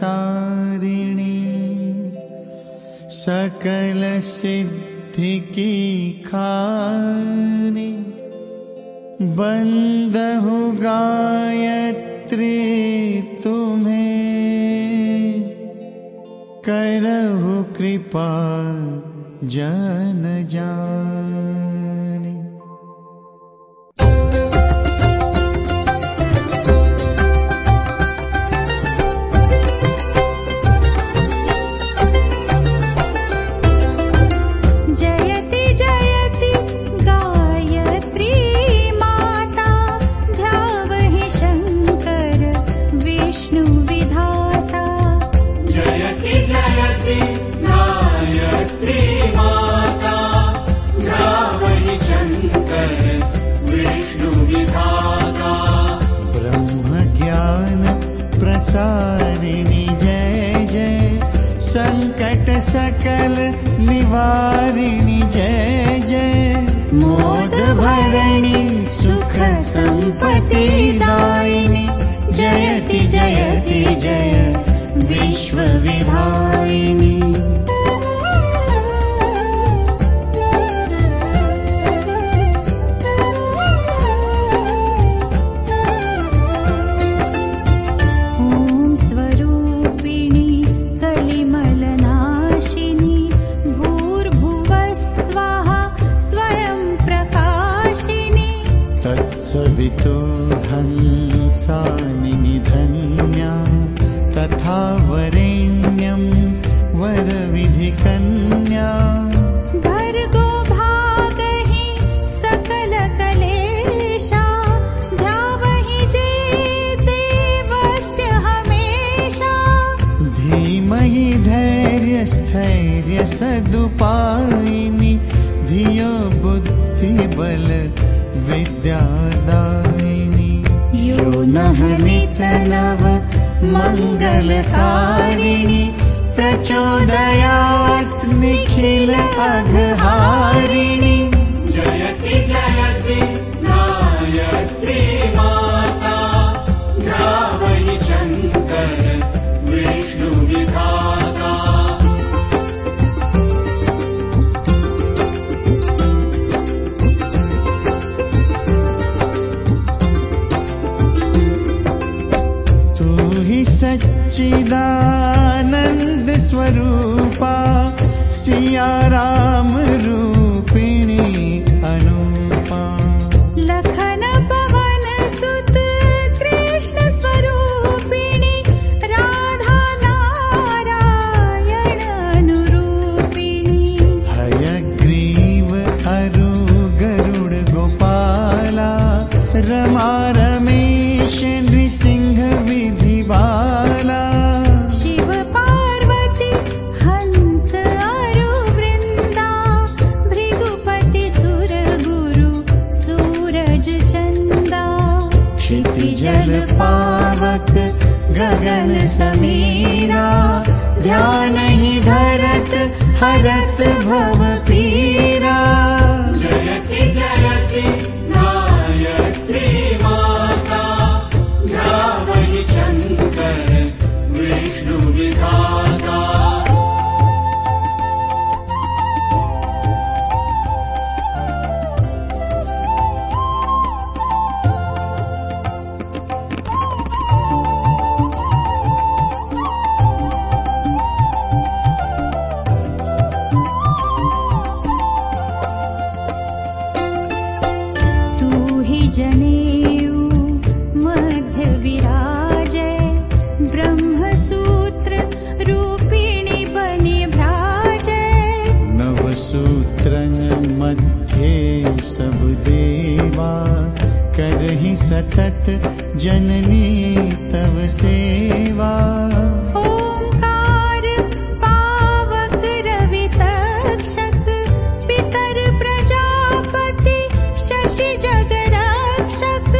ब्रह्मज्ञानप्रसारिणी सकलसिद्धिकी खानि बन्दहु गायत्री तुम्हें करहु कृपा जन जानी प्रसारिणि जय जय। सङ्कट सकल निवारिणि जय जय। मोद भरणि सुख सम्पत्ति दायिनि। जयति जयति जय। विश्वविधायिनी तथा वरेण्यं वरविधिकन्या। भर्गो भागहि सकलकलेशा ध्यावहि जे देवस्य हमेशा। धीमहि धैर्यस्थैर्यसदुपायिनि धियो बुद्धिबल विद्यादायिनि। यो नः नितनव मङ्गलकारिणि प्रचोदयात् निखिल अघहारिणि। जयति जयति गायत्री माता देवा करहि सतत जननी तव सेवा। ओङ्कार पावक रवि तक्षक पितर प्रजापति शशि जगरक्षक।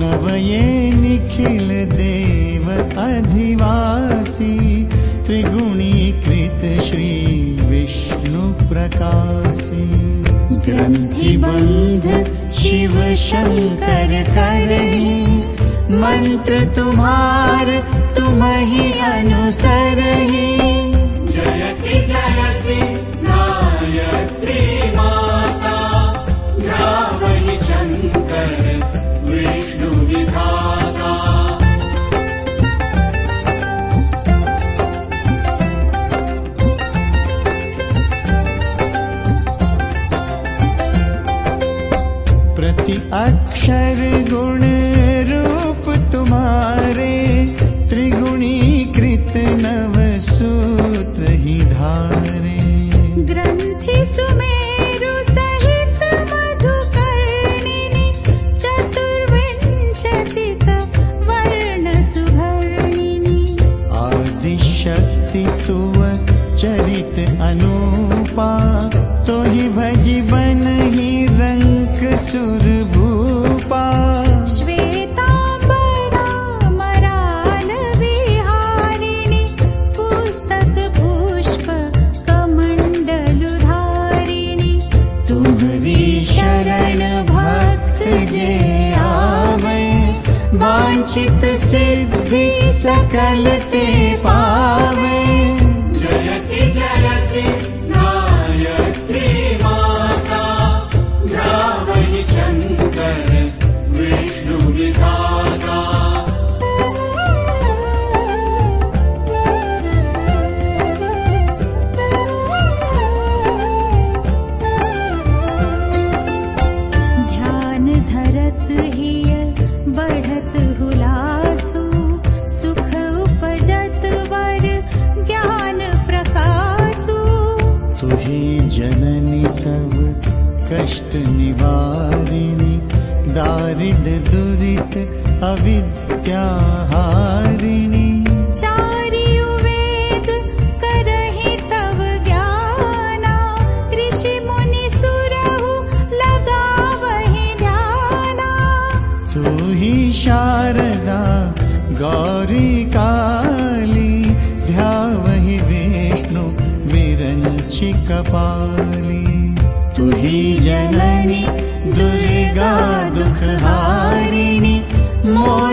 नवये निखिल देव अधिवासी त्रिगुणीकृत श्री गन्धिबन्ध शिव शङ्कर कर मन्त्र तुमहि अनुसर जय विद्यािनी वेद कर तव ज्ञान। ऋषि मुनि सुरवहि ज्ञानी शारदा गौरी काली ध्यावहि विष्णु विरञ्चि कपाली तननी दुर्गा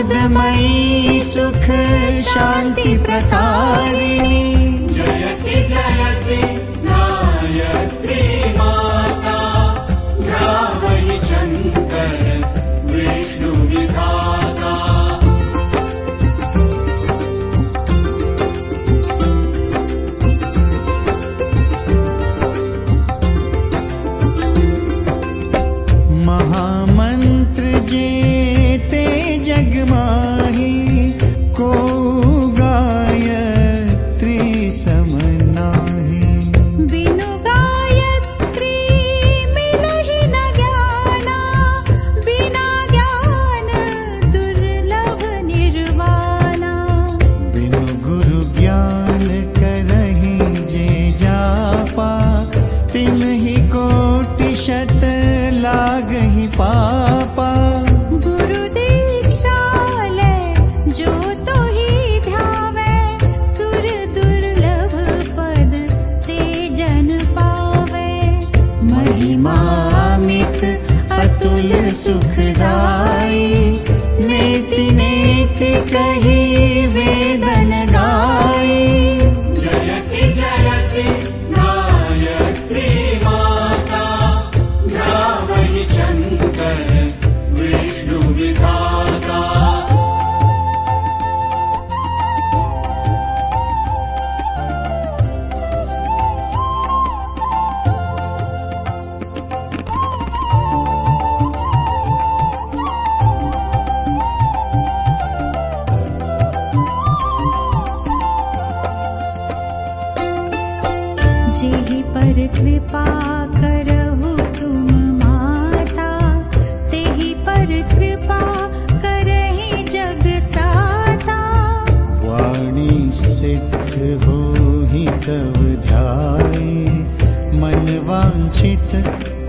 मय सुख शान्ति प्रसार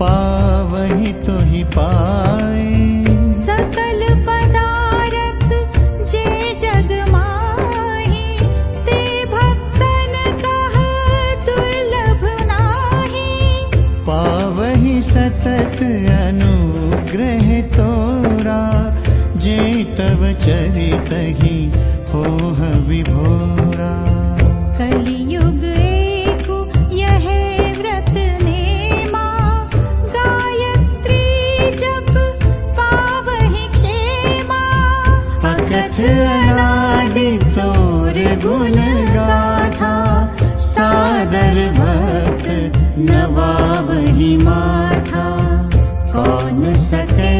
पावहि तुहि पाय कह दुर्लभ तुलभनाय पावहि सतत अनुग्रह तोरा जे तव चरित माथा कौन सके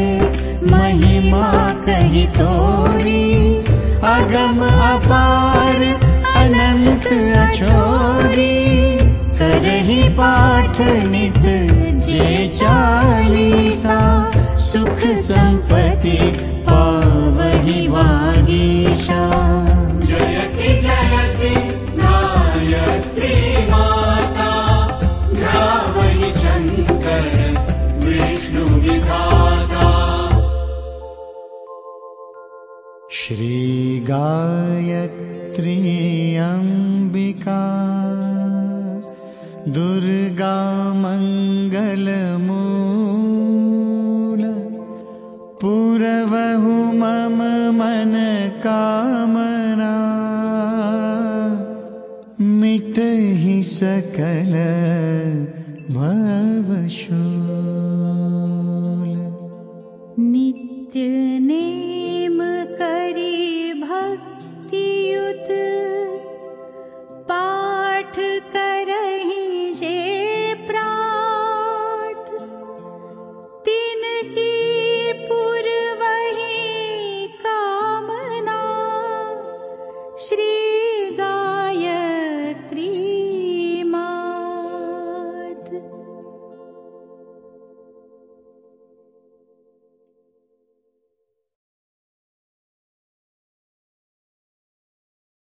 महिमा कही तोरी? अगम अपार अनंत अछोरी करहि पाठ नित जे चालीसा सुख संपत्ति पावहि वागीशा श्रीगायत्री अम्बिका दुर्गा मङ्गलमूल पुरवहु मम मन कामना मिटहि सकल भवशूल